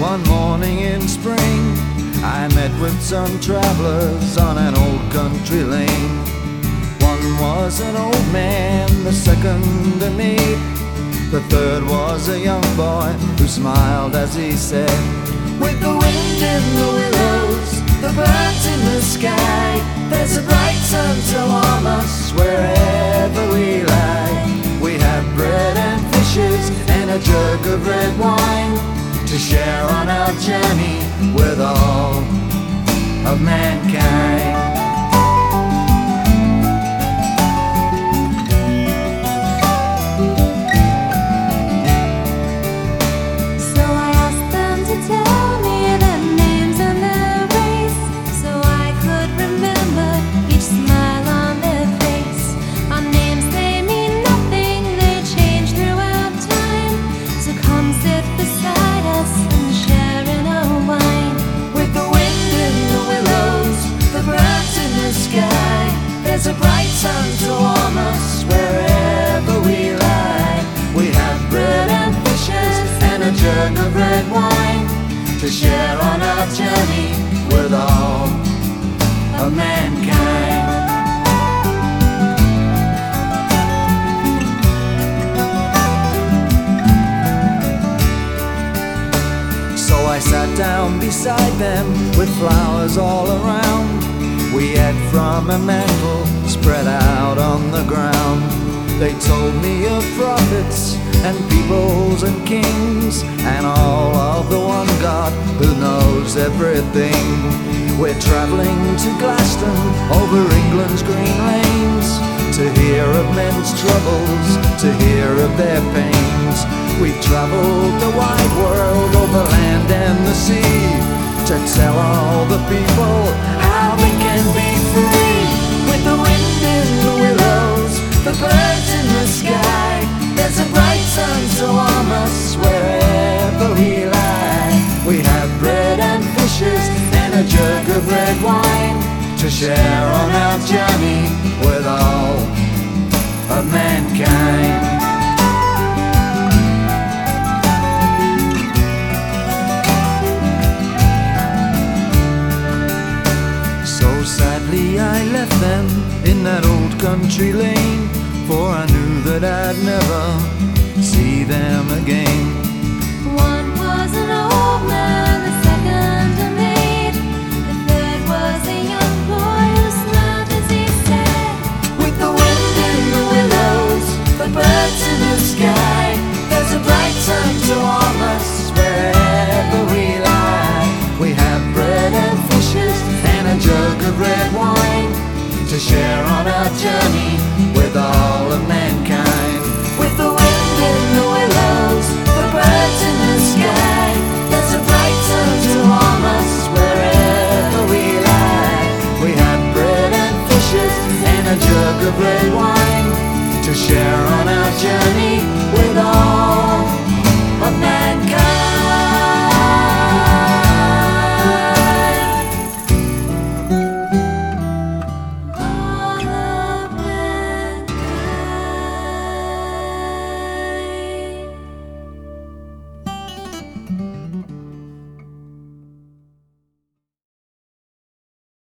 one morning in spring. I met with some travelers on an old country lane. One was an old man, the second a maid. The third was a young boy who smiled as he said, With the wind in the willows, the birds in the sky, there's a bright sun to warm us wherever we lie. We have bread and fishes and a jug of red wine to share our journey with journey with all of mankind. So I sat down beside them with flowers all around. We ate from a mantle spread out on the ground. They told me of prophets and peoples and kings and all everything. We're traveling to Glaston over England's green lanes to hear of men's troubles, to hear of their pains. We've traveled the wide share on our journey with all of mankind. So sadly I left them in that old country lane For I knew that I'd never see them again One was an old man,